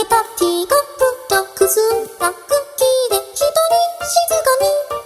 けたティーカップたくずんだクッキーで一人静かに。